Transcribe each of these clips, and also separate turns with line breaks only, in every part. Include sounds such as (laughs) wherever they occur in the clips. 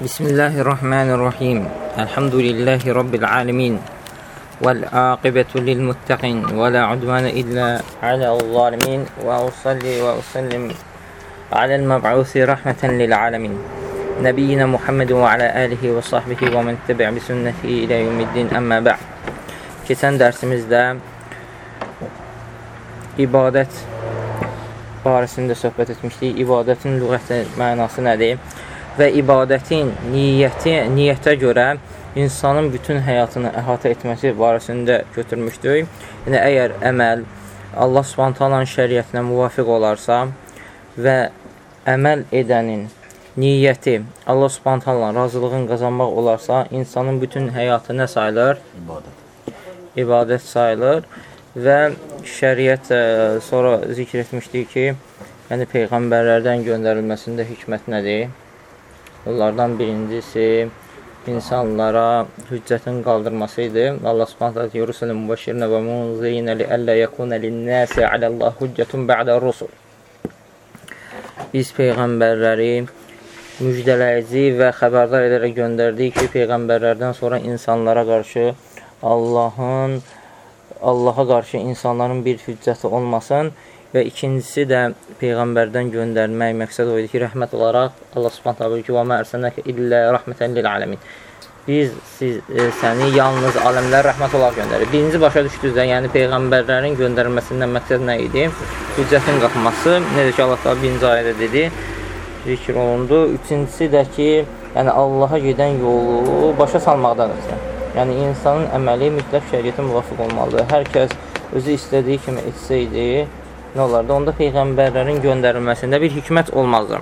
بسم الله الرحمن الرحيم الحمد لله رب العالمين والعاقبة للمتقين ولا عدوان إلا على الظالمين وأصلي وأسلم على المبعوث رحمة للعالمين نبينا محمد وعلى آله وصحبه ومن تبع بسنته إلى يوم الدين أما بعد Keçən dərsimizdə ibadət barəsində söhbət etmişdik. İbadətin lüğəti mənası nədir? Və ibadətin niyyəti, niyyətə görə insanın bütün həyatını əhatə etməsi barəsində götürmüşdük. Yəni, əgər əməl Allah subhantalanın şəriyyətinə müvafiq olarsa və əməl edənin niyyəti Allah subhantalanın razılığını qazanmaq olarsa, insanın bütün həyatı nə sayılır?
İbadət.
ibadət sayılır və şəriət ə, sonra zikr etmişdik ki, yəni peyğəmbərlərdən göndərilməsində hikmət nədir? Onlardan birincisi insanlara hüccətin qaldırması idi. Allah Subhanahu taala "Rusulun mübəşşirinə və munzirinə li alla yakuna lin-nasi alallah hüccətun ba'da rusul." Biz peyğəmbərləri müjdələyici və xəbərdar edərək göndərdik ki, peyğəmbərlərdən sonra insanlara qarşı Allahın Allaha qarşı insanların bir hüccəti olmasın və ikincisi də peyğəmbərdən göndərmək məqsəd o idi ki, rəhmət olaraq Allah Subhanahu taala ki, "Və mə ərsəlnəkə illə rəhmətən lil alamin." Biz siz e, səni yalnız aləmlər rəhmət olaraq göndərir. Birinci başa düşdünüz də, yəni peyğəmbərlərin göndərilməsindən məqsəd nə idi? Hüccətin qalxması. Necə ki Allah Taala birinci ayədə dedi, zikr olundu. Üçüncüsü də ki, yəni Allaha gedən yolu başa salmaqdan ötürü. Yəni, insanın əməli mütləq şəriyyətə müvafiq olmalıdır. Hər kəs özü istədiyi kimi etsəydi, nə olardı? Onda Peyğəmbərlərin göndərilməsində bir hikmət olmazdı.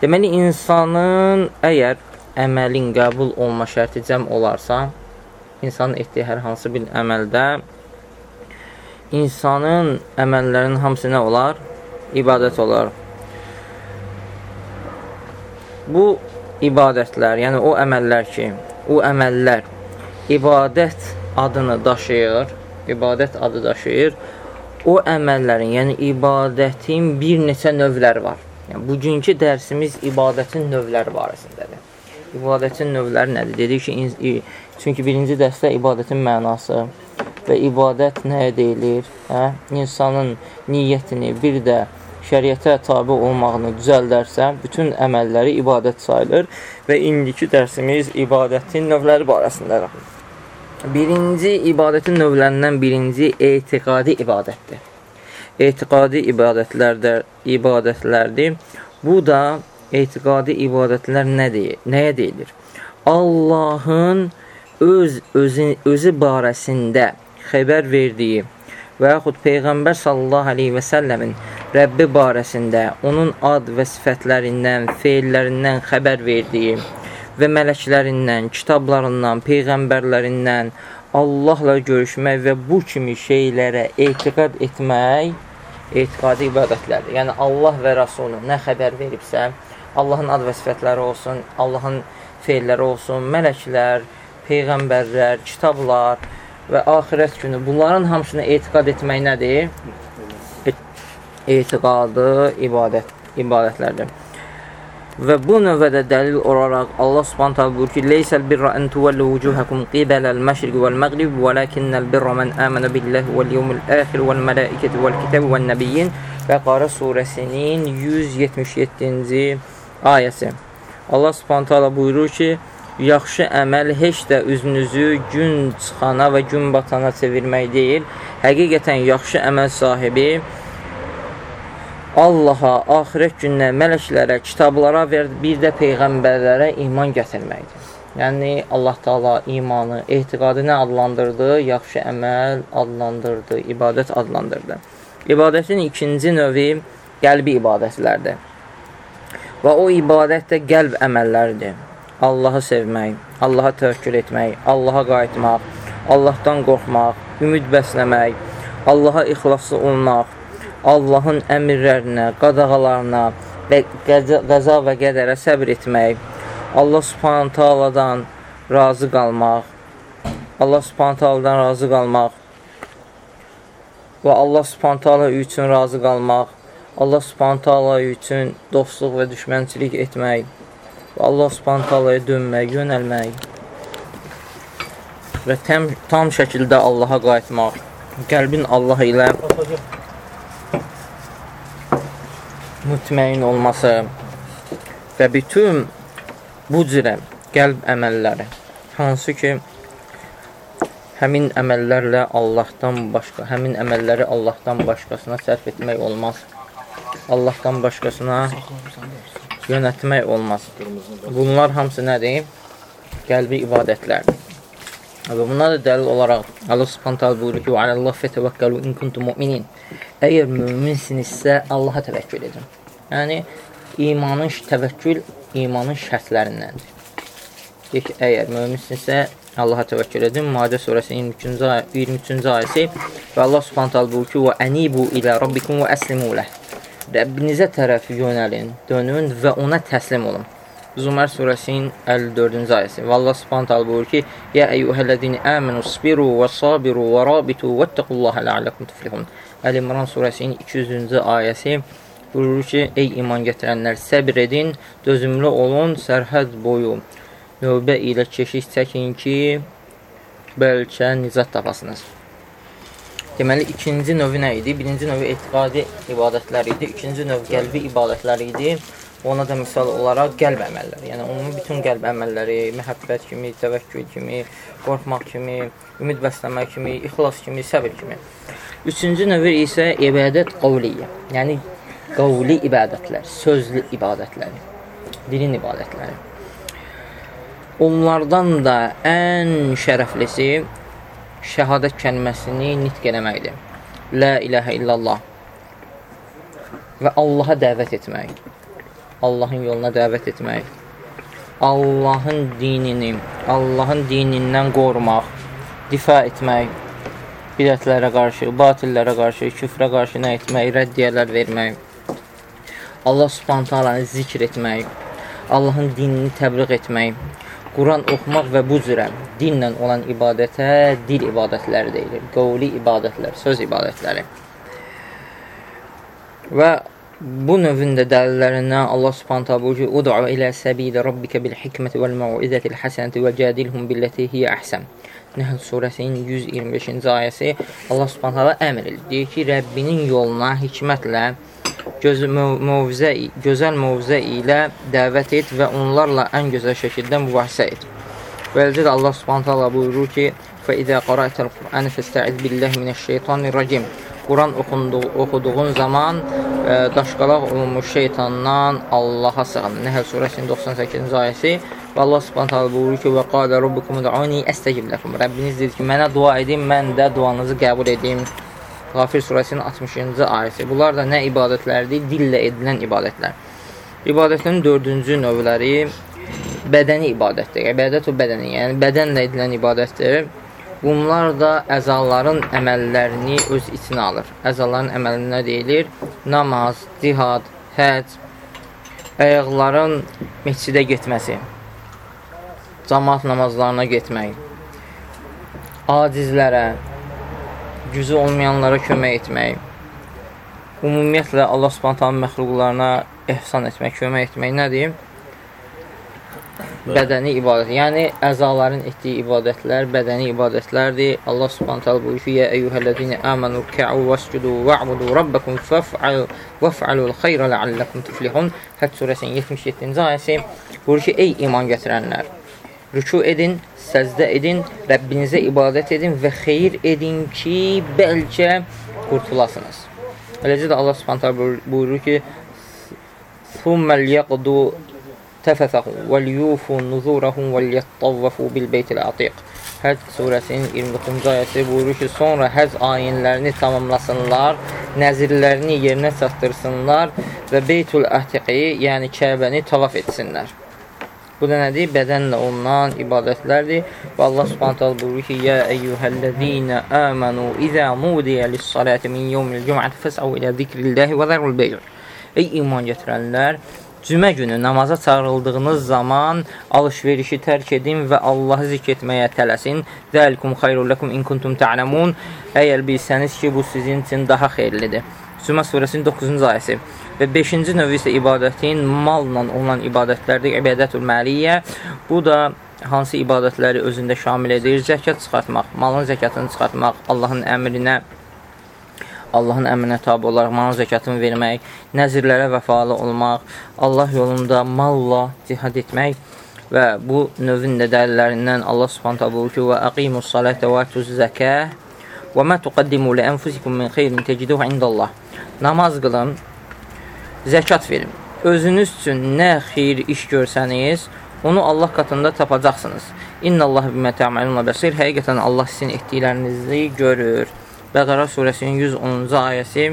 Deməli, insanın əgər əməlin qəbul olma şərti cəm olarsa, insanın etdiyi hər hansı bir əməldə insanın əməllərinin hamısı nə olar? İbadət olar. Bu ibadətlər, yəni o əməllər ki, o əməllər ibadət adını daşıyır, ibadət adı daşıyır, o əməllərin, yəni ibadətin bir neçə növləri var. Yəni, bugünkü dərsimiz ibadətin növləri barəsindədir. İbadətin növləri nədir? Dedik ki, çünki birinci dərsdə ibadətin mənası və ibadət nəyə deyilir? Hə? İnsanın niyyətini, bir də şəriətə tabi olmağını düzəldərsə, bütün əməlləri ibadət sayılır və indiki dərsimiz ibadətin növləri barəsindədir. Birinci ibadətin növlərindən birinci etiqadi ibadətdir. Etiqadi ibadətlərdir, ibadətlərdir. Bu da etiqadi ibadətlər nədir? Nəyə deyilir? Allahın öz özü, özü barəsində xəbər verdiyi və yaxud Peyğəmbər sallallahu aleyhi və səlləmin Rəbbi barəsində onun ad və sifətlərindən, feillərindən xəbər verdiyi və mələklərindən, kitablarından, peyğəmbərlərindən Allahla görüşmək və bu kimi şeylərə etiqad etmək etiqadi ibadətlərdir. Yəni Allah və Rasulü nə xəbər veribsə, Allahın ad və sifətləri olsun, Allahın feilləri olsun, mələklər, peyğəmbərlər, kitablar və axirət günü bunların hamısına etiqad etmək nədir? Etiqadı ibadət, ibadətlərdir. Və bu növbədə dəlil olaraq Allah Subhanahu taala buyurur ki: "Leysəl birra an tuwallu wujuhakum qibala al-məşriq wal-məğrib, velakinnal birra man amana billahi wal-yawmil axir wal-mələikəti wal-kitabi wan-nabiyyin." Bəqara surəsinin 177-ci ayəsi. Allah Subhanahu taala buyurur ki: yaxşı əməl heç də üzünüzü gün çıxana və gün batana çevirmək deyil. Həqiqətən yaxşı əməl sahibi Allaha, axirət gününə, mələklərə, kitablara və bir də peyğəmbərlərə iman gətirməkdir. Yəni, Allah Taala imanı, etiqadı nə adlandırdı? Yaxşı əməl adlandırdı, ibadət adlandırdı. İbadətin ikinci növü qəlbi ibadətlərdir. Və o ibadət də qəlb əməlləridir. Allahı sevmək, Allaha təvəkkül etmək, Allaha qayıtmaq, Allahdan qorxmaq, ümid bəsləmək, Allaha ixlaslı olmaq, Allahın əmirlərinə, qadağalarına və qəza və qədərə səbr etmək, Allah subhanə taaladan razı qalmaq, Allah subhanə taaladan razı qalmaq və Allah subhanə taala üçün razı qalmaq, Allah subhanə taala üçün dostluq və düşmənçilik etmək Allah subhanət halaya dönmək, yönəlmək və tam, tam şəkildə Allaha qayıtmaq, qəlbin Allah ilə mütməyin olması və bütün bu cürə qəlb əməlləri, hansı ki, həmin əməllərlə Allahdan başqa, həmin əməlləri Allahdan başqasına sərf etmək olmaz. Allahdan başqasına yönətmək olmaz. Bunlar hamısı nədir? Qəlbi ibadətlərdir. Və buna da dəlil olaraq Allah Subhanahu buyurur ki: "Və Allah fətəvəkkəlu in kuntum mu'minin." Əgər möminsinizsə, Allaha təvəkkül edin. Yəni imanın təvəkkül imanın şərtlərindəndir. Deyir ki, əgər möminsinizsə, Allaha təvəkkül edin. Maide surəsinin 23-cü ayə, 23-cü ayəsi və Allah Subhanahu buyurur ki: "Və anibu ilə rabbikum və əslimu ləh." Rəbbinizə tərəf yönəlin, dönün və ona təslim olun. Zumər surəsinin 54-cü ayəsi. Və Allah Subhanahu taala buyurur ki: "Ya eyyuhellezine amenu sabiru və sabiru və rabitu vettaqullaha la'allakum tuflihun." Əl-İmran surəsinin 200-cü ayəsi buyurur ki: "Ey iman gətirənlər, səbr edin, dözümlü olun, sərhəd boyu növbə ilə keşik çəkin ki, bəlkə nicat tapasınız." Deməli, ikinci növü nə idi? Birinci növü etiqadi ibadətlər idi. İkinci növ qəlbi ibadətlər idi. Ona da misal olaraq qəlb əməlləri. Yəni, ümumi bütün qəlb əməlləri, məhəbbət kimi, təvəkkül kimi, qorxmaq kimi, ümid bəsləmək kimi, ixlas kimi, səbir kimi. Üçüncü növü isə ibadət qavliyyə. Yəni, qavli ibadətlər, sözlü ibadətləri, dilin ibadətləri. Onlardan da ən şərəflisi şəhadət kəlməsini nitq eləməkdir. La ilahə illallah və Allaha dəvət etmək. Allahın yoluna dəvət etmək. Allahın dinini, Allahın dinindən qorumaq, difa etmək, bidətlərə qarşı, batillərə qarşı, küfrə qarşı nə etmək, rəddiyələr vermək, Allah subhanətə alanı zikr etmək, Allahın dinini təbliğ etmək, Quran oxumaq və bu cürə dinlə olan ibadətə dil ibadətləri deyilir. Qovli ibadətlər, söz ibadətləri. Və bu növün də dəlillərindən Allah Subhanahu taala buyurur ki: "Ud'u ilə səbili rabbika bil hikmeti vel mau'izatil hasenati və cadilhum billati hiya ahsan." Nəhl surəsinin 125-ci ayəsi Allah Subhanahu taala əmr edir. Deyir ki, Rəbbinin yoluna hikmətlə göz, mövzə, gözəl mövzə ilə dəvət et və onlarla ən gözəl şəkildə mübahisə et. Beləcə də Allah Subhanahu taala buyurur ki: "Fə-izə qara'tal Qur'an fəstə'iz billahi minəş-şeytanir-racim." Quran oxunduğu, oxuduğun zaman daşqalaq olunmuş şeytandan Allaha sığın. Nəhl surəsinin 98-ci ayəsi və Allah Subhanahu taala buyurur ki: "Və qala rabbukum ud'uni astecib lakum." Rəbbiniz deyir ki, mənə dua edin, mən də duanızı qəbul edim. Qafir surəsinin 60-cı ayəsi. Bunlar da nə ibadətlərdir? Dillə edilən ibadətlər. İbadətin dördüncü növləri bədəni ibadətdir. İbadət o bədəni, yəni bədənlə edilən ibadətdir. Bunlar da əzaların əməllərini öz içinə alır. Əzaların əməli nə deyilir? Namaz, cihad, həc, ayaqların məscidə getməsi, cəmaat namazlarına getmək, acizlərə, gücü olmayanlara kömək etmək, ümumiyyətlə Allah Subhanahu məxluqlarına ehsan etmək, kömək etmək nədir? Bədəni ibadət. Yəni əzaların etdiyi ibadətlər bədəni ibadətlərdir. Allah Subhanahu taala buyurur ki: "Ya eyyuhellezine amanu rük'u vescudu va'budu rabbakum faf'alu vaf'alul xeyra la'allakum tuflihun." Həc surəsinin 77-ci ayəsi buyurur ki: "Ey iman gətirənlər, rüku edin, səcdə edin, Rəbbinizə ibadət edin və xeyir edin ki, bəlkə qurtulasınız. Eləcə də Allah Subhanahu buyurur ki: "Thummal yaqdu tafafaqu vel yufu nuzurahum vel yattawfu bil beytil atiq." Həcc surəsinin 29-cu ayəsi buyurur ki, sonra həc ayinlərini tamamlasınlar, nəzirlərini yerinə çatdırsınlar və Beytul Atiqi, yəni Kəbəni tavaf etsinlər. Bu da nədir? Bədənlə olunan ibadətlərdir. Və Allah Subhanahu taala buyurur ki: "Ya eyyuhellezina amanu iza nudiya lis-salati min yawmil cum'ati fas'u ila zikrillahi və zarul bey'." Ey iman gətirənlər, cümə günü namaza çağırıldığınız zaman alış-verişi tərk edin və Allahı zikr etməyə tələsin. Zəlikum xeyrul lekum in kuntum ta'lamun. Əgər bilsəniz ki, bu sizin üçün daha xeyirlidir. Zümə surəsinin 9-cu ayəsi. Və 5-ci növü isə ibadətin malla olan ibadətlərdir. İbadətül məliyyə. Bu da hansı ibadətləri özündə şamil edir? Zəkat çıxartmaq, malın zəkatını çıxartmaq, Allahın əmrinə Allahın əmrinə tabi olaraq malın zəkatını vermək, nəzirlərə vəfalı olmaq, Allah yolunda malla cihad etmək və bu növün də dəlillərindən Allah Subhanahu buyurur ki: "Və aqimus salata və atuz zəkah və ma tuqaddimu li anfusikum min xeyrin teciduhu indallah." Namaz qılın, zəkat verin. Özünüz üçün nə xeyir iş görsəniz, onu Allah katında tapacaqsınız. İnnallahu bimə tə'malun basir. Həqiqətən Allah sizin etdiklərinizi görür. Bəqara surəsinin 110-cu ayəsi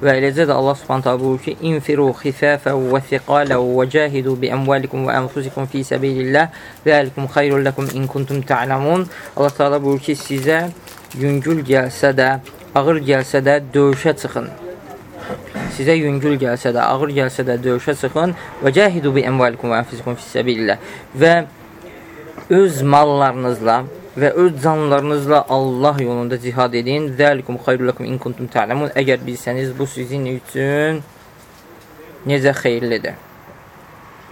və eləcə də Allah Subhanahu buyurur ki: "İnfiru xifafan və thiqalan və cahidu bi amwalikum və anfusikum fi sabilillah. Zalikum xeyrun lakum in kuntum ta'lamun." Allah Taala buyurur ki, sizə yüngül gəlsə də, ağır gəlsə də döyüşə çıxın. Sizə yüngül gəlsə də, ağır gəlsə də döyüşə çıxın və cahidu bi amwalikum və anfusikum fi sabilillah. Və öz mallarınızla və öz canlarınızla Allah yolunda cihad edin. Zəlikum xeyrullakum in kuntum ta'lamun. Əgər bilsəniz bu sizin üçün necə xeyirlidir.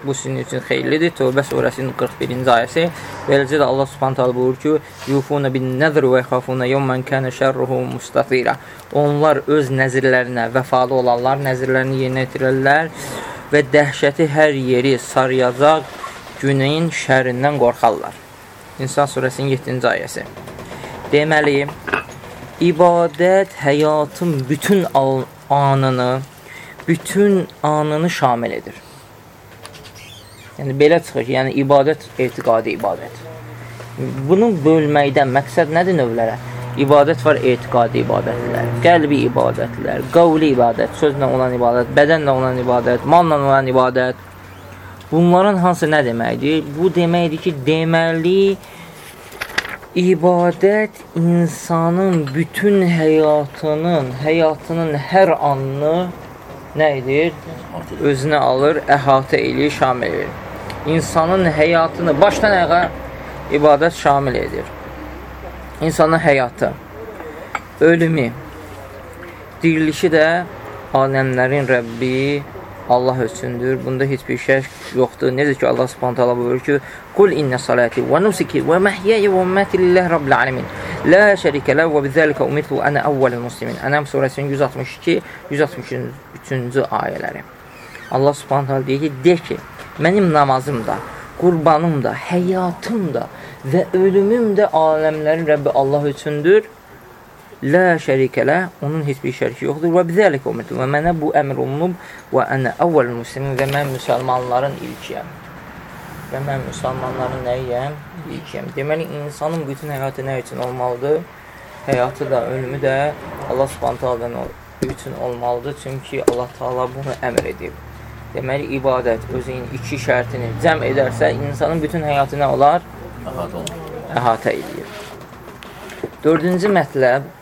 Bu sizin üçün xeyirlidir. Tövbə surəsinin 41-ci ayəsi. Beləcə də Allah Subhanahu taala buyurur ki: "Yufuna bin-nəzr və yaxafuna yawman kana şerruhu mustatira." Onlar öz nəzirlərinə vəfalı olanlar nəzirlərini yerinə yetirərlər və dəhşəti hər yeri sarıyacaq günün şərrindən qorxarlar. İnsan surəsinin 7-ci ayəsi. Deməli, ibadət həyatın bütün anını, bütün anını şamil edir. Yəni, belə çıxır ki, yəni ibadət etiqadi ibadət. Bunu bölməkdən məqsəd nədir növlərə? İbadət var etiqadi ibadətlər, qəlbi ibadətlər, qavli ibadət, sözlə olan ibadət, bədənlə olan ibadət, malla olan ibadət, Bunların hansı nə deməkdir? Bu deməkdir ki, deməli ibadət insanın bütün həyatının, həyatının hər anını nə edir? Özünə alır, əhatə edir, şamil edir. İnsanın həyatını başdan ayağa ibadət şamil edir. İnsanın həyatı, ölümü, dirilişi də aləmlərin Rəbbi Allah üçündür. Bunda heç bir şək yoxdur. Necə ki Allah Subhanahu taala buyurur ki: "Kul inna salati və nusuki və mahyaya və mamati lillahi rabbil alamin. La şərikə ləhu və bizalika umirtu ana awwalul muslimin." Ənam surəsinin 162, 163-cü ayələri. Allah Subhanahu taala deyir ki: "De ki, mənim namazım da, qurbanım da, həyatım da və ölümüm də aləmlərin Rəbbi Allah üçündür." La şərikələ, onun heç bir şəriki yoxdur. Və bizəlikə umirtu. Və mənə bu əmr olunub və ənə əvvəl muslimin və mən müsəlmanların ilkiyəm. Və mən müsəlmanların nəyiyəm? İlkiyəm. Deməli, insanın bütün həyatı nə üçün olmalıdır? Həyatı da, ölümü də Allah subhanətələ üçün olmalıdır. Çünki Allah Taala bunu əmr edib. Deməli, ibadət özünün iki şərtini cəm edərsə, insanın bütün həyatı nə olar? Əhatə edir. Dördüncü mətləb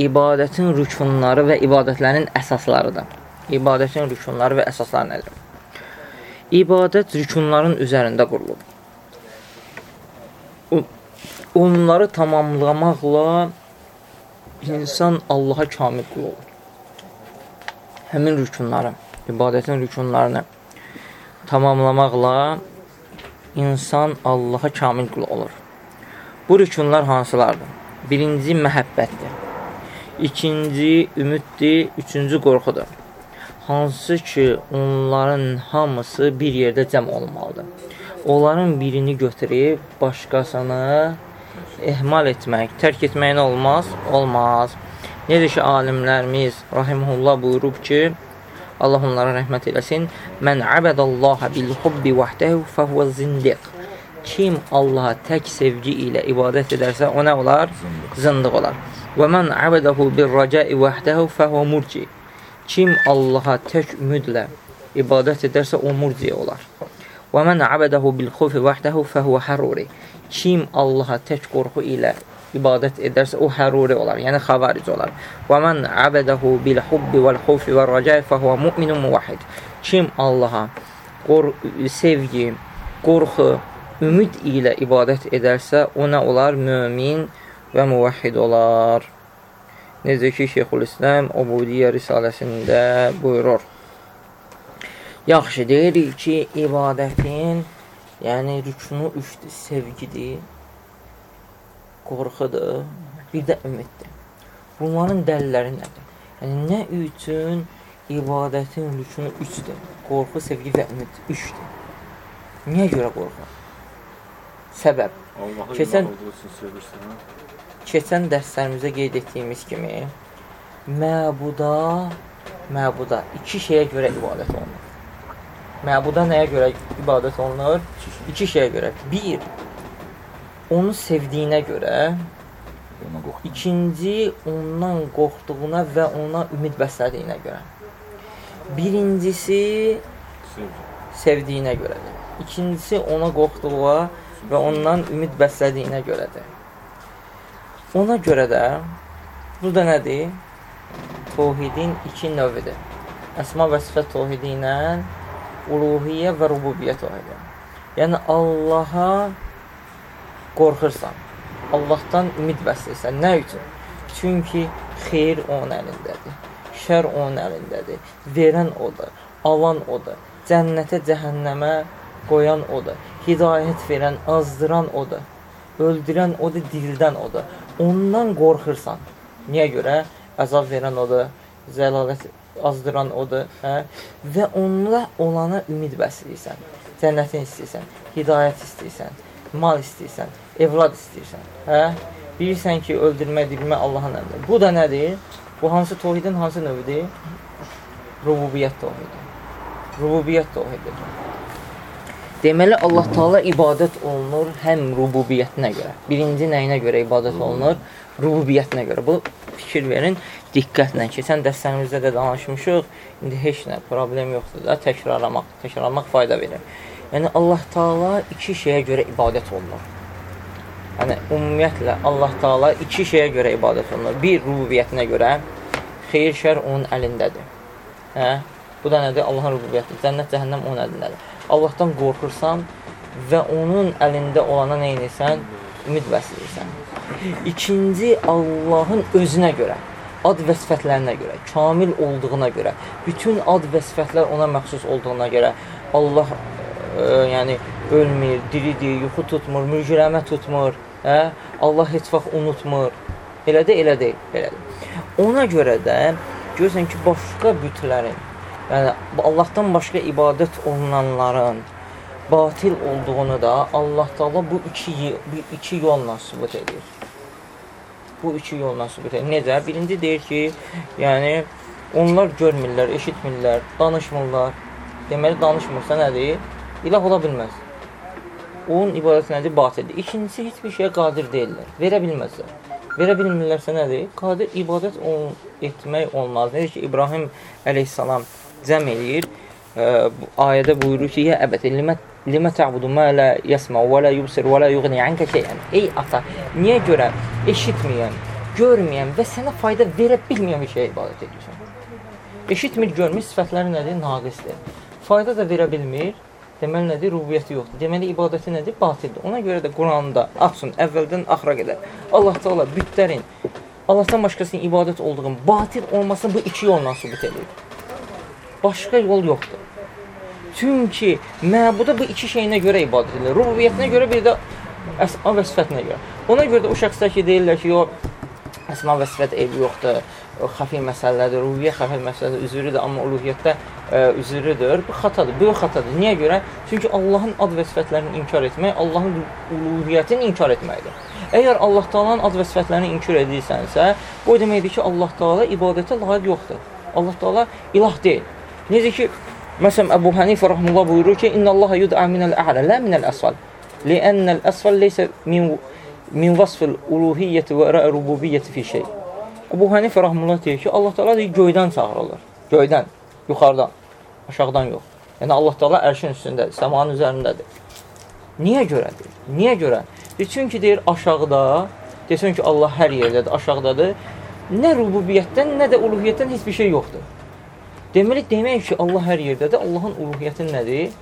ibadətin rükunları və ibadətlərin əsaslarıdır. İbadətin rükunları və əsasları nədir? İbadət rükunların üzərində qurulub. Onları tamamlamaqla insan Allaha kamil qul olur. Həmin rükunları, ibadətin rükunlarını tamamlamaqla insan Allaha kamil qul olur. Bu rükunlar hansılardır? Birinci məhəbbətdir. İkinci ümiddir, üçüncü qorxudur. Hansı ki, onların hamısı bir yerdə cəm olmalıdır. Onların birini götürüb başqasını ehmal etmək, tərk etmək nə olmaz? Olmaz. Necə ki, alimlərimiz rahimullah buyurub ki, Allah onlara rəhmət eləsin. Mən əbədallaha bil hubbi vəhdəhu fəhvə zindiq. Kim Allaha tək sevgi ilə ibadət edərsə, o nə olar? Zındıq olar. Və mən əbədəhu bir rəcai vəhdəhu fəhvə murci. Kim Allaha tək ümidlə ibadət edərsə, o murci olar. Və mən əbədəhu bil xufi vəhdəhu fəhvə həruri. Kim Allaha tək qorxu ilə ibadət edərsə, o həruri olar, yəni xavaric olar. Və mən əbədəhu bil hubbi vəl xufi və rəcai fəhvə müminun muvahid. Kim Allaha qor sevgi, qorxu, ümid ilə ibadət edərsə, o nə olar? Mömin və müvəhhid olar. Necə ki, Şeyxülislam Ubudiyyə risaləsində buyurur. Yaxşı, deyirik ki, ibadətin, yəni rükunu üçdür, sevgidir, qorxudur, bir də ümiddir. Bunların dəlilləri nədir? Yəni, nə üçün ibadətin rükunu üçdür? Qorxu, sevgi və ümid üçdür. Niyə görə qorxu? Səbəb.
Allahı
Keçən-
iman olduğu üçün sevirsən.
Keçən dərslərimizdə qeyd etdiyimiz kimi məbuda məbuda iki şeyə görə ibadət olunur. Məbuda nəyə görə ibadət olunur? İki şeyə görə. Bir, onu sevdiyinə görə. İkinci, ondan qorxduğuna və ona ümid bəslədiyinə görə. Birincisi, sevdiyinə görədir. İkincisi, ona qorxduğuna və ondan ümid bəslədiyinə görədir. Ona görə də, bu da nədir? Tohidin iki növüdür. Əsma və sifət tohidi ilə uluhiyyə və rububiyyə tohidi. Yəni, Allaha qorxursan. Allahdan ümid bəsləyirsən. Nə üçün? Çünki xeyir onun əlindədir. Şər onun əlindədir. Verən odur, alan odur. Cənnətə, cəhənnəmə qoyan odur. Hidayət verən, azdıran odur. Öldürən odur, dirildən odur. Ondan qorxursan. Niyə görə? Əzab verən odur, zəlalət azdıran odur, hə? Və onunla olana ümid bəsləyirsən. Cənnətin istəyirsən, hidayət istəyirsən, mal istəyirsən, evlad istəyirsən, hə? Bilirsən ki, öldürmə, dirilmə Allahın əlindədir. Bu da nədir? Bu hansı tohidin hansı növüdür? Rububiyyət tohidi. Rububiyyət tohididir. Deməli Allah Taala ibadət olunur həm rububiyyətinə görə. Birinci nəyinə görə ibadət olunur? Rububiyyətinə görə. Bu fikir verin, diqqətlə. Keçən dərslərimizdə də danışmışıq. İndi heç nə problem yoxdur da, təkrarlamaq, təkrarlamaq fayda verir. Yəni Allah Taala iki şeyə görə ibadət olunur. Yəni ümumiyyətlə Allah Taala iki şeyə görə ibadət olunur. Bir rububiyyətinə görə, xeyir şər onun əlindədir. Hə? Bu da nədir? Allahın rububiyyəti. Cənnət, cəhənnəm onun əlindədir. Allahdan qorxursan və onun əlində olana nə edirsən? Ümid bəsləyirsən. İkinci Allahın özünə görə, ad və sifətlərinə görə, kamil olduğuna görə, bütün ad və sifətlər ona məxsus olduğuna görə Allah e, yəni ölmür, diridir, yuxu tutmur, mürgüləmə tutmur, hə? Allah heç vaxt unutmur. Elə də elə deyil, belədir. Ona görə də görürsən ki, başqa bütlərin, yəni Allahdan başqa ibadət olunanların batil olduğunu da Allah Taala bu iki bu iki yolla sübut edir. Bu iki yolla sübut edir. Necə? Birinci deyir ki, yəni onlar görmürlər, eşitmirlər, danışmırlar. Deməli danışmırsa nədir? İlah ola bilməz. Onun ibadəti nədir? Batildir. İkincisi heç bir şeyə qadir deyillər. Verə bilməzlər. Verə bilmirlərsə nədir? Qadir ibadət ol etmək olmaz. Necə ki İbrahim əleyhissalam cəm eləyir. Ayədə buyurur ki: "Ya əbət, limə ta'budu ma la yasma və la yubsir və la yughni anka şey'an." Ey ata, niyə görə eşitməyən, görməyən və sənə fayda verə bilməyən bir şeyə ibadət edirsən? Eşitmir, görmür, sifətləri nədir? Naqisdir. Fayda da verə bilmir. Deməli nədir? Rubiyyəti yoxdur. Deməli ibadəti nədir? Batildir. Ona görə də Quranda açın əvvəldən axıra qədər Allah Taala bütlərin Allahdan başqasının ibadət olduğunu, batil olmasını bu iki yolla sübut edir. Başqa yol yoxdur. Çünki məbuda bu iki şeyinə görə ibadət edilir. Rubiyyətinə görə bir də əsma və sifətinə görə. Ona görə də o şəxslər ki, deyirlər ki, yox, əsma və sifət eybi yoxdur. Xəfi məsələdir, rubiyyə xəfi məsələdir, üzürüdür, amma uluhiyyətdə ə, üzürüdür. Bu xatadır, böyük xatadır. Niyə görə? Çünki Allahın ad və sifətlərini inkar etmək, Allahın uluhiyyətini inkar etməkdir. Əgər Allah Taala'nın ad və sifətlərini inkar edirsənsə, bu deməkdir ki, Allah Taala ibadətə layiq yoxdur. Allah Taala ilah deyil. Necə ki, məsələn Əbu Hənifə rahmehullah buyurur ki, "İnnallaha yud'a minəl-a'la, la minəl-asfal." Li'annəl-asfal leysə min min vasfil uluhiyyəti və rububiyyəti fi şey. Əbu Hənifə rahmehullah deyir ki, Allah Taala deyir göydən çağırılır. Göydən, yuxarıdan, aşağıdan yox. Yəni Allah Taala ərşin üstündədir, səmanın üzərindədir. Niyə görədir? Niyə görə? Deyir, çünki deyir aşağıda, desən ki Allah hər yerdədir, aşağıdadır. Nə rububiyyətdən, nə də uluhiyyətdən heç bir şey yoxdur. Deməli demək ki, Allah hər yerdədir. Allahın uluhiyyəti nədir?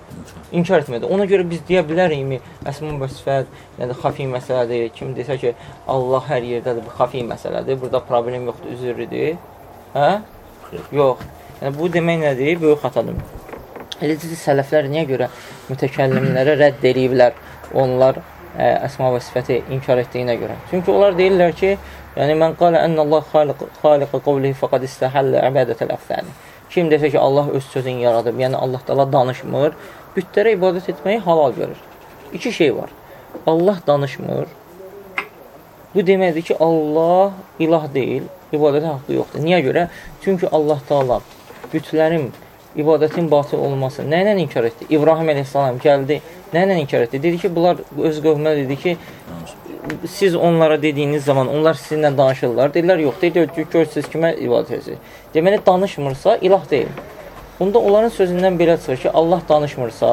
İnkar etmədi. Ona görə biz deyə bilərikmi, əsma və sifət, yəni xafi məsələdir. Kim desə ki, Allah hər yerdədir, bu xafi məsələdir. Burada problem yoxdur, üzürlüdür. Hə? Yox. Yəni bu demək nədir? Böyük xatadır. Eləcə sələflər niyə görə mütəkəllimlərə rədd eləyiblər? Onlar ə, əsma və sifəti inkar etdiyinə görə. Çünki onlar deyirlər ki, yəni mən qala ennallah xaliq xaliq qavlihi faqad istahalla ibadətəl əfsani. Kim desə ki, Allah öz sözünü yaradıb, yəni Allah Taala danışmır, bütlərə ibadət etməyi halal görür. İki şey var. Allah danışmır. Bu deməkdir ki, Allah ilah deyil, ibadətə haqqı yoxdur. Niyə görə? Çünki Allah Taala bütlərin ibadətin batıl olması nə ilə inkar etdi? İbrahim əleyhissalam gəldi, nə ilə inkar etdi? Dedi ki, bunlar öz qövmünə dedi ki, siz onlara dediyiniz zaman onlar sizinlə danışırlar. Dedilər, yox, dedi, gör siz kimə ibadət edirsiniz. Deməli, danışmırsa, ilah deyil. Bunda onların sözündən belə çıxır ki, Allah danışmırsa,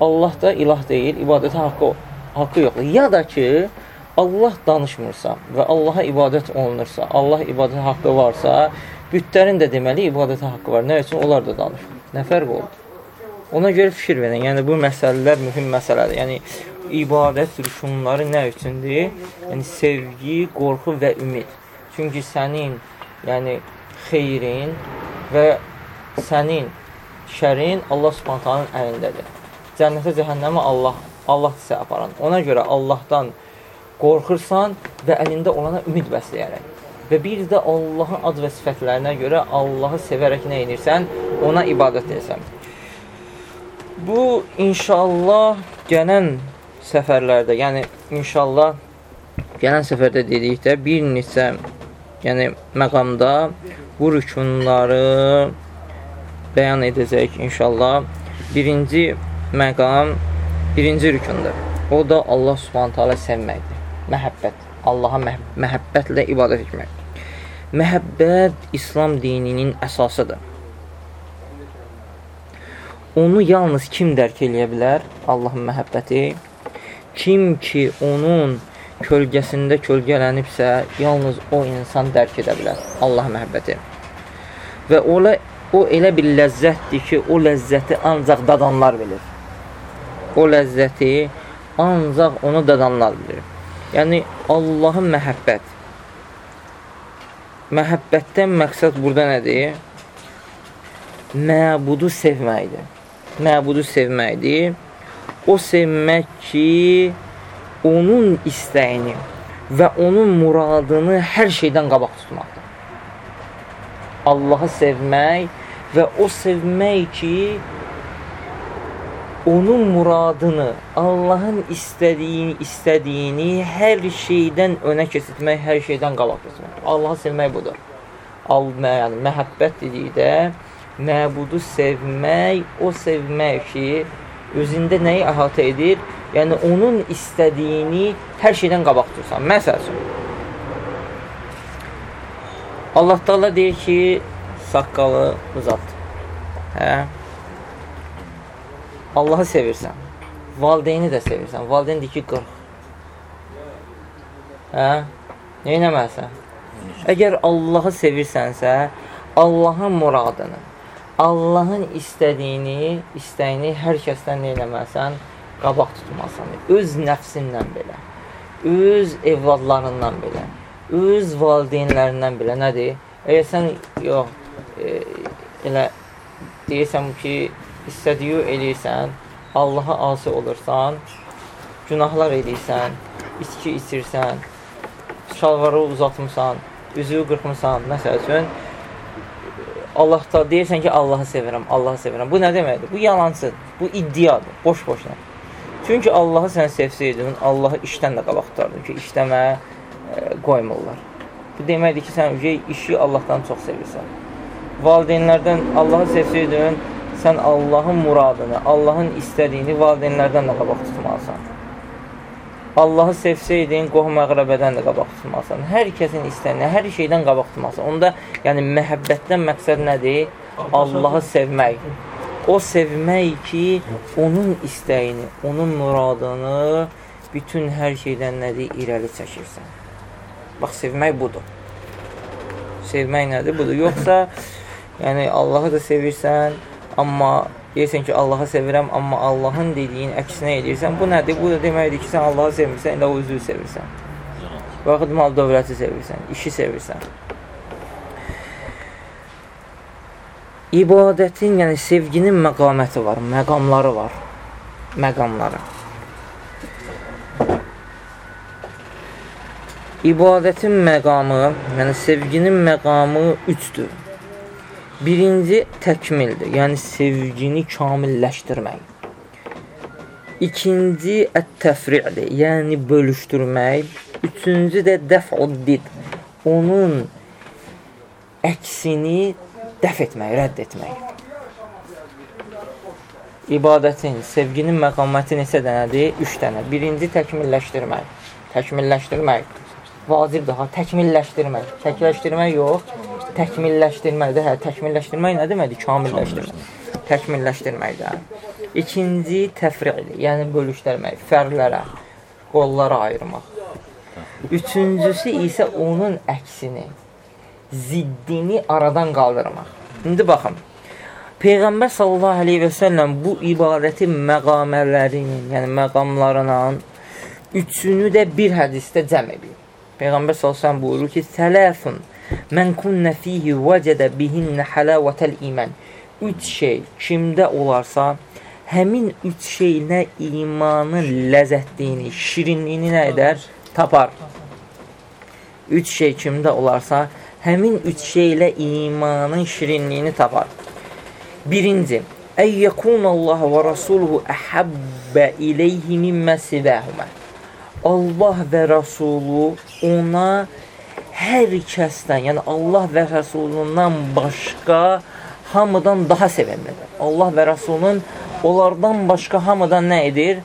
Allah da ilah deyil, ibadətə haqqı, haqqı yoxdur. Ya da ki, Allah danışmırsa və Allaha ibadət olunursa, Allah ibadət haqqı varsa, bütlərin də deməli ibadətə haqqı var. Nə üçün? Onlar da danışmır. Nə fərq oldu? Ona görə fikir verin. Yəni, bu məsələlər mühüm məsələdir. Yəni, ibadət rükunları nə üçündür? Yəni, sevgi, qorxu və ümid. Çünki sənin, yəni, xeyrin və sənin şərin Allah subhantanın əlindədir. Cənnətə, cəhənnəmə Allah, Allah sizə aparan. Ona görə Allahdan qorxursan və əlində olana ümid bəsləyərək. Və bir də Allahın ad və sifətlərinə görə Allahı sevərək nə edirsən, ona ibadət edirsən. Bu, inşallah, gələn səfərlərdə, yəni, inşallah, gələn səfərdə dedikdə bir neçə, yəni, məqamda bu rükunları bəyan edəcək, inşallah. Birinci məqam, birinci rükundur. O da Allah subhanətə alə sevməkdir. Məhəbbət. Allaha məhəbbətlə ibadət etmək. Məhəbbət İslam dininin əsasıdır. Onu yalnız kim dərk eləyə bilər? Allahın məhəbbəti. Kim ki, onun kölgəsində kölgələnibsə, yalnız o insan dərk edə bilər Allah məhəbbəti. Və ola, o elə bir ləzzətdir ki, o ləzzəti ancaq dadanlar bilir. O ləzzəti ancaq onu dadanlar bilir. Yəni, Allahın məhəbbət. Məhəbbətdən məqsəd burada nədir? Məbudu sevməkdir. Məbudu sevməkdir. O sevmək ki, onun istəyini və onun muradını hər şeydən qabaq tutmaqdır. Allahı sevmək və o sevmək ki, onun muradını, Allahın istədiyini, istədiyini hər şeydən önə keçirmək, hər şeydən qabaq keçirmək. Allahı sevmək budur. Al, yəni, məhəbbət dedikdə məbudu sevmək, o sevmək ki, özündə nəyi əhatə edir? Yəni, onun istədiyini hər şeydən qabaq tutursan. Məsəl üçün, Allah da deyir ki, saqqalı uzat. Hə? Allahı sevirsən, valideyni də sevirsən, valideyn deyir ki, 40. Hə? Nə eləməlisən? Əgər Allahı sevirsənsə, Allahın muradını, Allahın istədiyini, istəyini hər kəsdən nə eləməlisən? Qabaq tutmalısan. Öz nəfsindən belə, öz evladlarından belə, öz valideynlərindən belə nədir? Əgər sən yox, e, elə deyirsən ki, istədiyi eləyirsən, Allaha asi olursan, günahlar eləyirsən, içki içirsən, şalvarı uzatmısan, üzüyü qırxmısan, məsəl üçün, Allah da deyirsən ki, Allahı sevirəm, Allahı sevirəm. Bu nə deməkdir? Bu yalancıdır, bu iddiadır, boş-boşuna. Çünki Allahı sən sevsəydin, Allahı işdən də qabaq tutardın ki, işləmə e, qoymurlar. Bu deməkdir ki, sən işi Allahdan çox sevirsən. Valideynlərdən Allahı sevsəydin, sən Allahın muradını, Allahın istədiyini valideynlərdən də qabaq tutmalısan. Allahı sevsəydin, qohum əqrəbədən də qabaq tutmalısan. Hər kəsin istəyini, hər şeydən qabaq tutmalısan. Onda, yəni, məhəbbətdən məqsəd nədir? Allahı sevmək. O sevmək ki, onun istəyini, onun muradını bütün hər şeydən nədir? İrəli çəkirsən. Bax, sevmək budur. Sevmək nədir? Budur. Yoxsa, (laughs) yəni, Allahı da sevirsən, Amma deyirsən ki, Allahı sevirəm, amma Allahın dediyin əksinə edirsən, bu nədir? Bu da deməkdir ki, sən Allahı sevmirsən, elə üzvü sevirsən. Vaxt mal dövləti sevirsən, işi sevirsən. İbadətin, yəni sevginin məqaməti var, məqamları var. Məqamları. İbadətin məqamı, yəni sevginin məqamı üçdür. Birinci təkmildir, yəni sevgini kamilləşdirmək. İkinci ət-təfri'dir, yəni bölüşdürmək. Üçüncü də dəf'uddid, onun əksini dəf etmək, rədd etmək. İbadətin, sevginin məqaməti neçə dənədir? Üç dənə. Birinci təkmilləşdirmək. Təkmilləşdirmək. Vacibdir ha, təkmilləşdirmək. Təkləşdirmək yox, təkmilləşdirməkdə, hə, təkmilləşdirmək nə deməkdir? Kamilləşdirmək. Təkmilləşdirməkdə. İkinci təfriqdir, yəni bölüşdürmək, fərqlərə, qollara ayırmaq. Üçüncüsü isə onun əksini, ziddini aradan qaldırmaq. İndi baxın, Peyğəmbər sallallahu aleyhi və səlləm bu ibadətin məqamələrinin, yəni məqamlarının üçünü də bir hədisdə cəm edir. Peyğəmbər sallallahu aleyhi və səlləm buyurur ki, Sələfun Mən kunnə fihi vəcədə bihinnə həlavətəl imən. Üç şey kimdə olarsa, həmin üç şeylə imanın ləzzətliyini, şirinliyini nə edər? Tapar. Üç şey kimdə olarsa, həmin üç şeylə imanın şirinliyini tapar. Birinci, Ən yəkunallahu və rasuluhu əhəbbə iləyhi mimmə sivəhumə. Allah və Rasulu ona hər kəsdən, yəni Allah və Rəsulundan başqa hamıdan daha sevənlidir. Allah və Rəsulunun onlardan başqa hamıdan nə edir?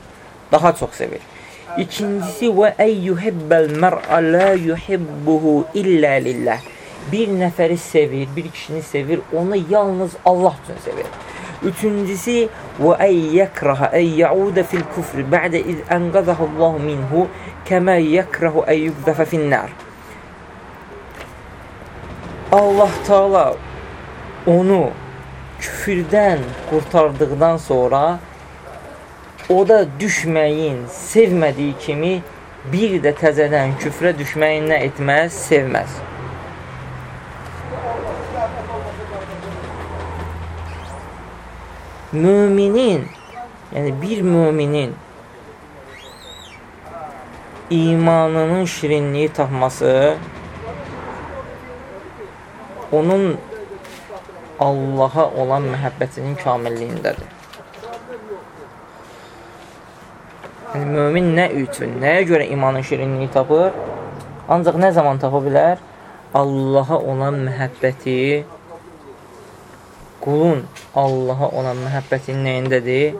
Daha çox sevir. İkincisi və əyyuhibbəl mər'a la yuhibbuhu illə lillah. Bir nəfəri sevir, bir kişini sevir, onu yalnız Allah üçün sevir. Üçüncüsü və əyyəkraha əyyəudə fil küfr bə'də iz ənqəzəhu Allah minhu kəmə yəkrahu əyyubdəfə finnər. Allah Taala onu küfrdən qurtardıqdan sonra o da düşməyin, sevmədiyi kimi bir də təzədən küfrə düşməyin nə etməz, sevməz. Müminin, yəni bir müminin imanının şirinliyi tapması onun Allaha olan məhəbbətinin kamilliyindədir. Yəni, mömin nə üçün, nəyə görə imanın şirinliyi tapır? Ancaq nə zaman tapa bilər? Allaha olan məhəbbəti qulun Allaha olan məhəbbətinin nəyindədir?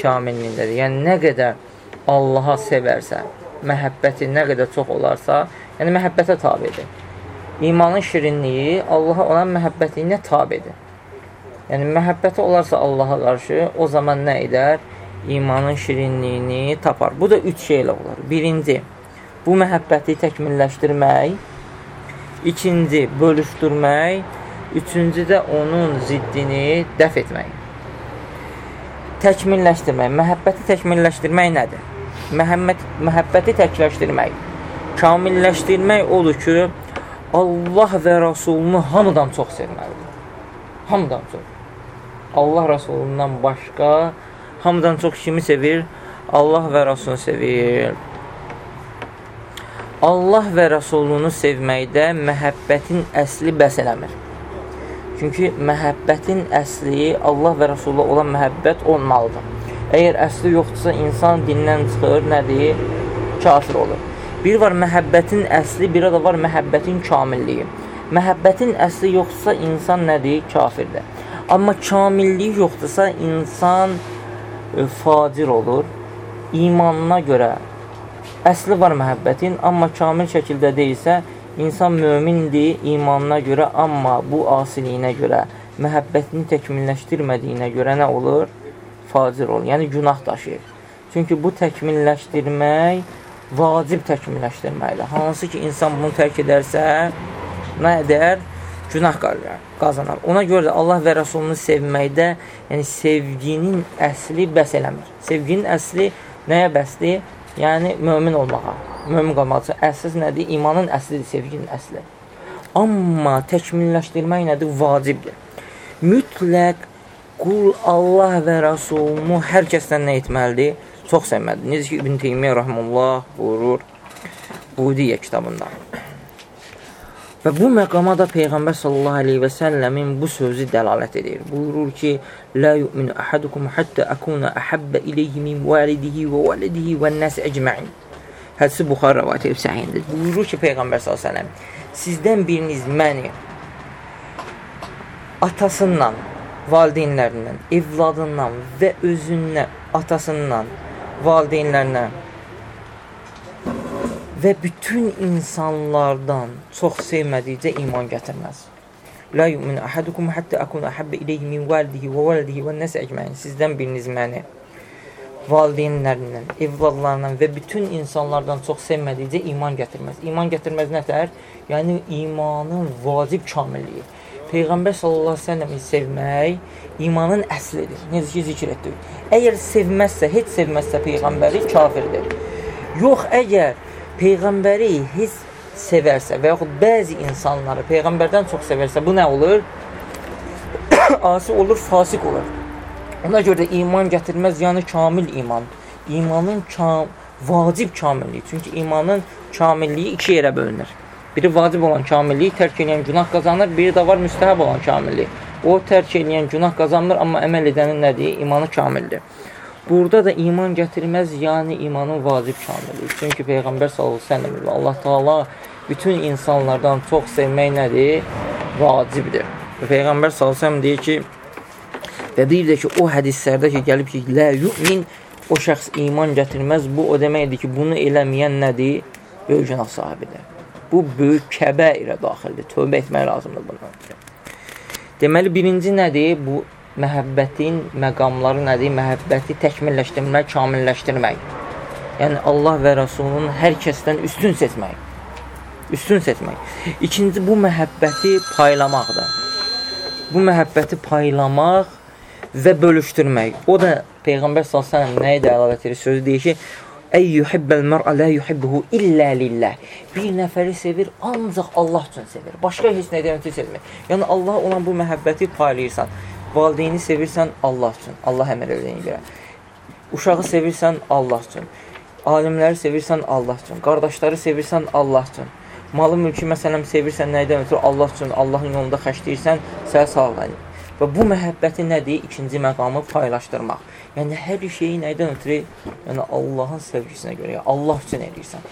Kamilliyindədir. Yəni, nə qədər Allaha sevərsə, məhəbbəti nə qədər çox olarsa, yəni məhəbbətə tabidir imanın şirinliyi Allaha olan məhəbbətiyinə tabidir. Yəni, məhəbbəti olarsa Allaha qarşı, o zaman nə edər? İmanın şirinliyini tapar. Bu da üç şeylə olur. Birinci, bu məhəbbəti təkmilləşdirmək. İkinci, bölüşdürmək. Üçüncü də onun ziddini dəf etmək. Təkmilləşdirmək. Məhəbbəti təkmilləşdirmək nədir? Məhəmməd, məhəbbəti təkləşdirmək. Kamilləşdirmək odur ki, Allah və Rasulunu hamıdan çox sevməlidir. Hamıdan çox. Allah Rasulundan başqa hamıdan çox kimi sevir? Allah və Rasulunu sevir. Allah və Rasulunu sevməkdə məhəbbətin əsli bəs eləmir. Çünki məhəbbətin əsli Allah və Rasuluna olan məhəbbət olmalıdır. Əgər əsli yoxdursa, insan dindən çıxır, nədir? Kafir olur. Bir var məhəbbətin əsli, bir də var məhəbbətin kamilliyi. Məhəbbətin əsli yoxdursa, insan nədir? Kafirdir. Amma kamilliyi yoxdursa, insan e, facir olur. İmanına görə əsli var məhəbbətin, amma kamil şəkildə deyilsə, insan mömindir imanına görə, amma bu asiliyinə görə, məhəbbətini təkmilləşdirmədiyinə görə nə olur? Facir olur, yəni günah daşıyır. Çünki bu təkmilləşdirmək vacib təkmilləşdirməkdir. Hansı ki, insan bunu tərk edərsə, nə edər? günah qazanar. Ona görə də Allah və Rəsulunu sevməkdə, yəni sevginin əsli bəs eləmir. Sevginin əsli nəyə bəsdir? Yəni mömin olmağa, mömin qalmaq üçün əsas nədir? İmanın əslidir, sevginin əsli. Amma təkmilləşdirmək nədir? Vacibdir. Mütləq qul Allah və Rəsulunu hər kəsdən nə etməlidir? Çox sevməlidir. Necə ki, İbn Teymiyyə rəhməllah buyurur Budiyyə kitabında. Və bu məqama da Peyğəmbər sallallahu əleyhi və səlləmin bu sözü dəlalət edir. Buyurur ki: "La yu'minu ahadukum hatta akuna ahabba ilayhi min walidihi və walidihi və nas ecma'in." Hədisi Buxari rivayet edib səhihində. Buyurur ki, Peyğəmbər sallallahu əleyhi və səlləm: "Sizdən biriniz məni atasından, valideynlərindən, evladından və özündən, atasından, valideynlərindən və bütün insanlardan çox sevmədikcə iman gətirməz. La yu'min ahadukum hatta akuna ahabba ilayhi min walidihi və walidihi və nas ecmaîn. Sizdən biriniz məni valideynlərindən, evladlarından və bütün insanlardan çox sevmədikcə iman gətirməz. İman gətirməz nətər? Yəni imanın vacib kamilliyi. Peyğəmbər sallallahu əleyhi və səlləmi sevmək imanın əslidir. Necə ki zikr etdik. Əgər sevməzsə, heç sevməzsə peyğəmbəri kafirdir. Yox, əgər Peyğəmbəri heç sevərsə və yaxud bəzi insanları Peyğəmbərdən çox sevərsə, bu nə olur? (coughs) Asi olur, fasik olur. Ona görə də iman gətirməz, yəni kamil iman. İmanın kam, vacib kamilliyi. Çünki imanın kamilliyi iki yerə bölünür. Biri vacib olan kamilliyi, tərk edən günah qazanır, biri də var müstəhəb olan kamilliyi. O tərk edən günah qazanmır, amma əməl edənin nədir? İmanı kamildir. Burada da iman gətirməz, yəni imanın vacib kamilidir. Çünki Peyğəmbər sallallahu əleyhi və səlləm Allah Taala bütün insanlardan çox sevmək nədir? Vacibdir. Peyğəmbər sallallahu əleyhi deyir ki, və bir də ki, o hədislərdə ki, gəlib ki, la yu'min o şəxs iman gətirməz. Bu o deməkdir ki, bunu eləməyən nədir? Böyük günah sahibidir. Bu böyük kəbəirə daxildir. Tövbə etmək lazımdır bundan. Deməli, birinci nədir? Bu məhəbbətin məqamları nədir? Məhəbbəti təkmilləşdirmək, kamilləşdirmək. Yəni Allah və Rəsulunun hər kəsdən üstün seçmək. Üstün seçmək. İkinci bu məhəbbəti paylamaqdır. Bu məhəbbəti paylamaq və bölüşdürmək. O da Peyğəmbər və səlləm nəyə dəlalət edir? Sözü deyir ki, Ey yuhibbəl mər'a la yuhibbuhu illə lillah. Bir nəfəri sevir, ancaq Allah üçün sevir. Başqa heç nədən ötürü sevmir. Yəni Allah olan bu məhəbbəti paylayırsan. Valideyni sevirsən Allah üçün, Allah edəyini görə. Uşağı sevirsən Allah üçün. Alimləri sevirsən Allah üçün. Qardaşları sevirsən Allah üçün. Malı mülkü məsələn sevirsən nədən ötürü Allah üçün, Allahın yolunda xərcləyirsən, sənə sağlayın. Və bu məhəbbəti nədir? İkinci məqamı paylaşdırmaq. Yəni hər şeyi nədən ötürü? Yəni Allahın sevgisinə görə, yəni Allah üçün edirsən.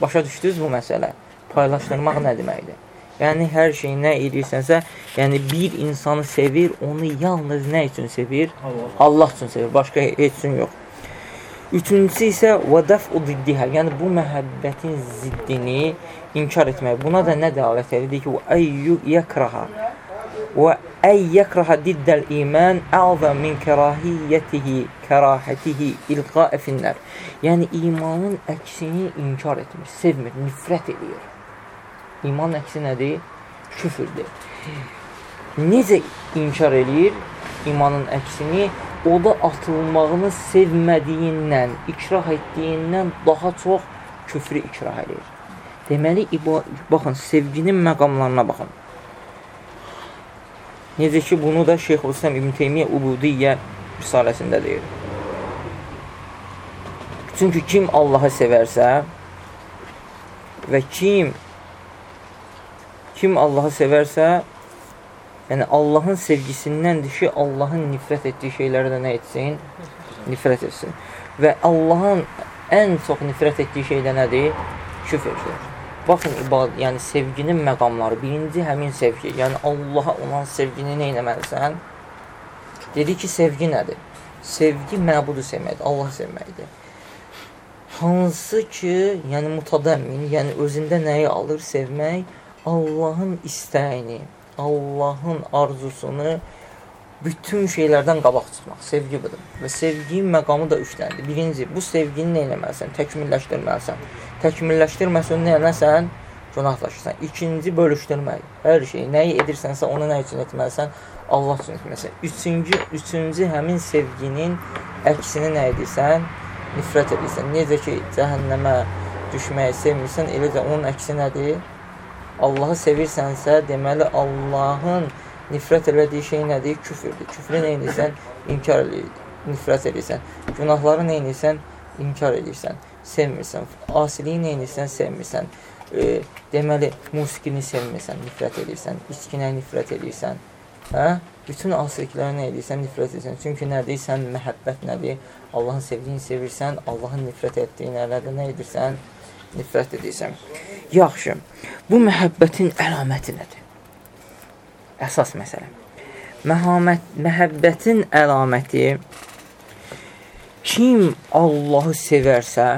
Başa düşdünüz bu məsələ? Paylaşdırmaq nə deməkdir? Yəni hər şey nə edirsənsə, yəni bir insanı sevir, onu yalnız nə üçün sevir? Allah, Allah üçün sevir, başqa heç üçün yox. Üçüncüsü isə vədəf-u diddihə, yəni bu məhəbbətin ziddini inkar etmək. Buna da nə dəalət edir ki, əyyü yəkraha və əy yəkraha diddəl iman əzə min kərahiyyətihi, kərahətihi ilqaə finnər. Yəni imanın əksini inkar etmir, sevmir, nifrət edir. İman əksi nədir? Küfürdür. Necə inkar eləyir imanın əksini? O da atılmağını sevmədiyindən, ikrah etdiyindən daha çox küfrü ikrah eləyir. Deməli, baxın, sevginin məqamlarına baxın. Necə ki, bunu da Şeyx Hüsəm İbn Teymiyyə Ubudiyyə risaləsində deyir. Çünki kim Allahı sevərsə və kim Kim Allahı sevərsə, yəni Allahın sevgisindən ki, Allahın nifrət etdiyi şeyləri də nə etsin? Nifrət etsin. Və Allahın ən çox nifrət etdiyi şey də nədir? Küfürdür. Baxın, ibad, yəni sevginin məqamları. Birinci həmin sevgi. Yəni Allaha olan sevgini nə etməlisən? Dedi ki, sevgi nədir? Sevgi məbudu sevməkdir, Allah sevməkdir. Hansı ki, yəni mutadəmmin, yəni özündə nəyi alır sevmək? Allahın istəyini, Allahın arzusunu bütün şeylərdən qabaq tutmaq, sevgi budur. Və sevginin məqamı da üçdəndir. Birinci, bu sevgini nə eləməlisən? Təkmilləşdirməlisən. Təkmilləşdirməsən nə eləsən? günah daşırsan. İkinci, bölüşdürmək. Hər şey, nəyi edirsənsə, onu nə üçün etməlisən? Allah üçün etməlisən. Üçüncü, üçüncü həmin sevginin əksini nə edirsən? Nifrət edirsən. Necə ki, cəhənnəmə düşməyi sevmirsən, elə də onun əksi nədir? Allahı sevirsənsə, deməli Allahın nifrət elədiyi şey nədir? Küfürdür. Küfrü nə edirsən? İnkar edir. Nifrət edirsən. Günahları nə edirsən? İnkar edirsən. Sevmirsən. Asiliyi nə edirsən? Sevmirsən. E, deməli, musiqini sevmirsən, nifrət edirsən. İçkinə nifrət edirsən. Hə? Bütün asiliklərə nə edirsən? Nifrət edirsən. Çünki nədir? Sən məhəbbət nədir? Allahın sevdiyini sevirsən, Allahın nifrət etdiyi nələrdə nə edirsən? Nifrət edirsən. Yaxşı, bu məhəbbətin əlaməti nədir? Əsas məsələ. Məhamət, məhəbbətin əlaməti kim Allahı sevərsə,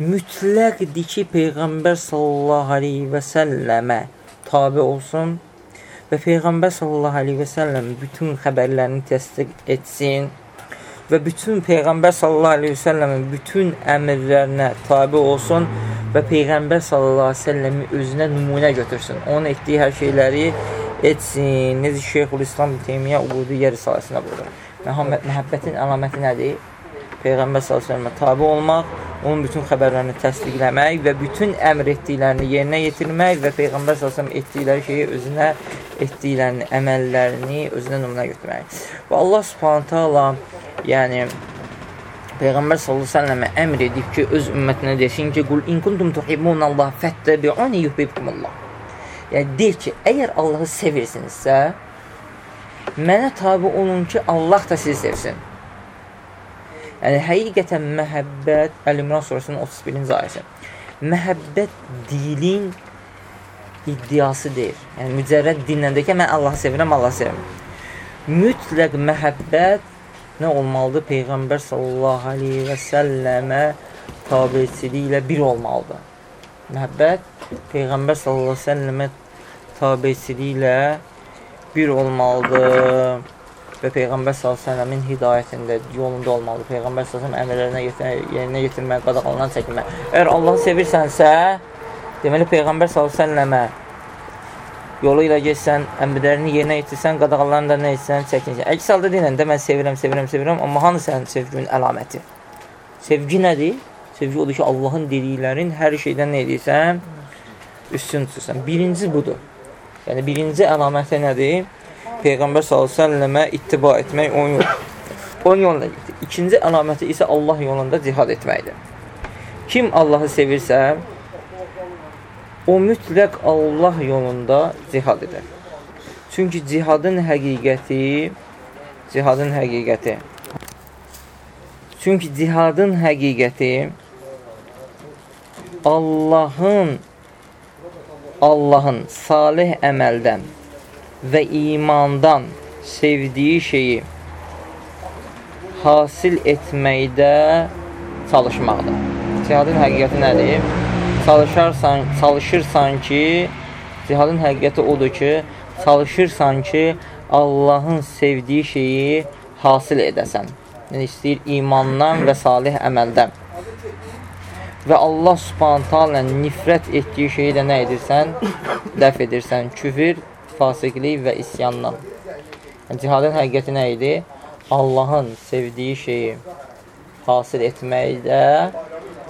mütləqdir ki, Peyğəmbər sallallahu aleyhi və səlləmə tabi olsun və Peyğəmbər sallallahu aleyhi və səlləm bütün xəbərlərini təsdiq etsin və bütün Peyğəmbər sallallahu aleyhi və səlləmin bütün əmrlərinə tabi olsun və Peyğəmbər sallallahu aleyhi və səlləmi özünə nümunə götürsün. Onun etdiyi hər şeyləri etsin. Necə Şeyxülislam Teymiyyə Ubudiyyə risaləsində buyurur. Məhəbbətin əlaməti nədir? Peyğəmbər s.ə.və tabi olmaq, onun bütün xəbərlərini təsdiqləmək və bütün əmr etdiklərini yerinə yetirmək və Peyğəmbər s.ə.v etdikləri şeyi özünə etdiklərini, əməllərini özünə nümunə götürmək. Və Allah subhanətə Allah yəni Peyğəmbər sallallahu əleyhi əmr edib ki, öz ümmətinə desin ki, "Qul in kuntum tuhibbunallah fattabi'uni yuhibbukumullah." Yəni deyir ki, əgər Allahı sevirsinizsə, mənə tabe olun ki, Allah da sizi sevsin. Yəni həqiqətən məhəbbət Əl-İmran surəsinin 31-ci ayəsi. Məhəbbət dilin iddiası deyil. Yəni mücərrəd dillə deyir ki, mən Allahı sevirəm, Allahı sevirəm. Mütləq məhəbbət nə olmalıdır? Peyğəmbər sallallahu aleyhi və səlləmə tabiçiliyi ilə bir olmalıdır. Məhəbbət Peyğəmbər sallallahu aleyhi və səlləmə tabiçiliyi ilə bir olmalıdır və Peyğəmbər s.ə.v-in hidayətində, yolunda olmalıdır. Peyğəmbər s.ə.v əmrlərinə yerinə yetirmək, qadağanlardan çəkinmək. Əgər Allahı sevirsənsə, deməli Peyğəmbər s.ə.və yolu ilə geçsən, əmrlərini yerinə yetirsən, qadağalarını da nə etsən, çəkinsən. Əks halda deyilən də mən sevirəm, sevirəm, sevirəm, amma hanı sənin sevginin əlaməti? Sevgi nədir? Sevgi odur ki, Allahın dediklərin hər şeydən nə edirsən? Üstün tutursan. Birinci budur. Yəni, birinci əlaməti nədir? Peyğəmbər s.ə.və ittiba etmək onun, onun yoluna getdir. İkinci əlaməti isə Allah yolunda cihad etməkdir. Kim Allahı sevirsə, o mütləq Allah yolunda cihad edər. Çünki cihadın həqiqəti, cihadın həqiqəti, çünki cihadın həqiqəti Allahın Allahın salih əməldən və imandan sevdiyi şeyi hasil etməkdə çalışmaqdır. Cihadın həqiqəti nədir? Çalışarsan, çalışırsan ki, cihadın həqiqəti odur ki, çalışırsan ki, Allahın sevdiyi şeyi hasil edəsən. Yəni, istəyir imandan və salih əməldən. Və Allah subhanətə alə nifrət etdiyi şeyi də nə edirsən? Dəf edirsən. Küfür, fasiqlik və isyandan. Yəni, cihadın həqiqəti nə idi? Allahın sevdiyi şeyi hasil etməkdə,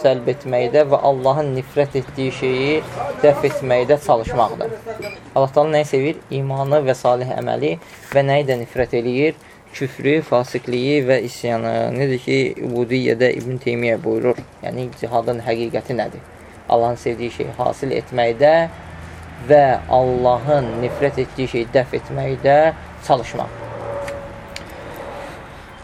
cəlb etməkdə və Allahın nifrət etdiyi şeyi dəf etməkdə çalışmaqdır. Allah talı nəyi sevir? İmanı və salih əməli və nəyi də nifrət eləyir? Küfrü, fasiqliyi və isyanı. Necə ki, Ubudiyyədə İbn Teymiyyə buyurur. Yəni, cihadın həqiqəti nədir? Allahın sevdiyi şeyi hasil etməkdə və Allahın nifrət etdiyi şeyi dəf etməkdə çalışmaq.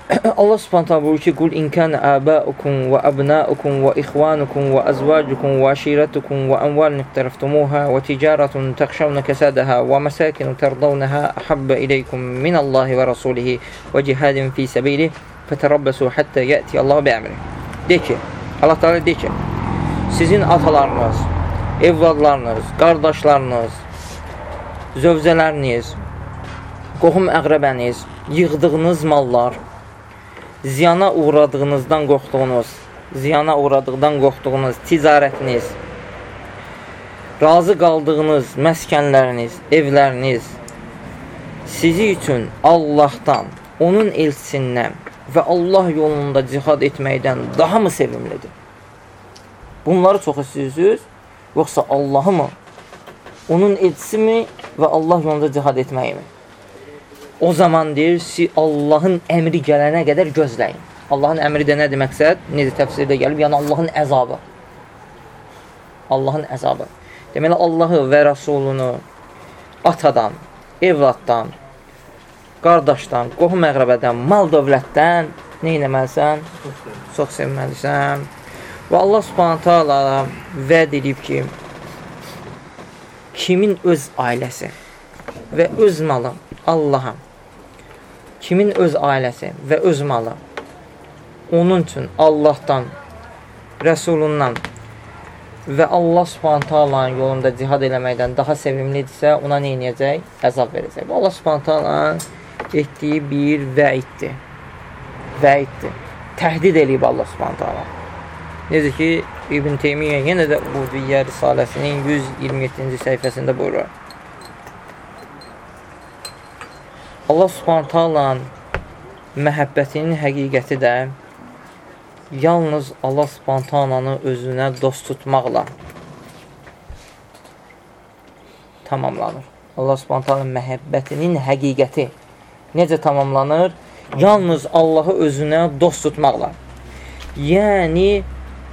(coughs) Allah Subhanahu buyurur ki: "Qul in kana aba'ukum wa abna'ukum wa ikhwanukum wa azwajukum wa ashiratukum wa amwalun iqtaraftumuha wa tijaratun takhshawna kasadaha wa masakin tardawnaha ahabba ilaykum min Allah wa rasulihi wa jihadin fi sabilihi fatarabbasu hatta ya'ti Allah bi amri." De ki, Allah Taala de ki, sizin atalarınız, evladlarınız, qardaşlarınız, zövcələriniz, qohum əqrəbəniz, yığdığınız mallar, ziyana uğradığınızdan qorxduğunuz, ziyana uğradıqdan qorxduğunuz ticarətiniz razı qaldığınız məskənləriniz, evləriniz sizi üçün Allahdan, onun elçisindən və Allah yolunda cihad etməkdən daha mı sevimlidir? Bunları çox istəyirsiniz, yoxsa Allahı mı, onun elçisi mi və Allah yolunda cihad etməyi mi? O zaman deyir, siz Allahın əmri gələnə qədər gözləyin. Allahın əmri də nədir məqsəd? Necə təfsirdə gəlib? Yəni Allahın əzabı. Allahın əzabı. Deməli, Allahı və Rasulunu atadan, evladdan, qardaşdan, qohum əqrəbədən, mal dövlətdən nə eləməlisən? Çox sevməlisən. Və Allah subhanətə ala vəd edib ki, kimin öz ailəsi və öz malı Allaha, kimin öz ailəsi və öz malı onun üçün Allahdan, Rəsulundan və Allah subhanətə alanın yolunda cihad eləməkdən daha sevimlidirsə, ona nə eləyəcək? Əzab verəcək. Bu Allah subhanətə alanın etdiyi bir vəiddir. Vəiddir. Təhdid eləyib Allah subhanətə alan. Necə ki, İbn Teymiyyə yenə də Ubudiyyə Risaləsinin 127-ci səhifəsində buyurur. Allah subhanətə alanın məhəbbətinin həqiqəti də yalnız Allah spontananı özünə dost tutmaqla tamamlanır. Allah spontananın məhəbbətinin həqiqəti necə tamamlanır? Yalnız Allahı özünə dost tutmaqla. Yəni,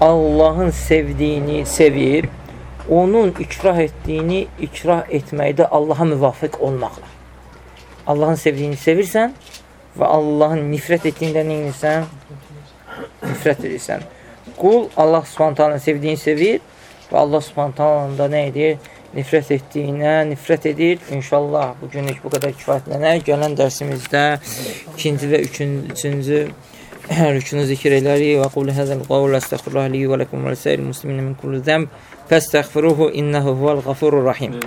Allahın sevdiyini sevib, onun ikrah etdiyini ikrah etməkdə Allaha müvafiq olmaqla. Allahın sevdiyini sevirsən və Allahın nifrət etdiyində nə edirsən? nifrət edirsən. Qul Allah subhantalını sevdiyini sevir və Allah subhantalını da nə edir? Nifrət etdiyinə nifrət edir. İnşallah bu günlük bu qədər kifayətlənək. Gələn dərsimizdə ikinci və üçüncü rükünü zikr elərik. Və qul həzəl qavl əstəxfirullah li və ləkum və səir muslimin min kullu zəmb fəstəxfiruhu innəhu huvəl qafurur rahim.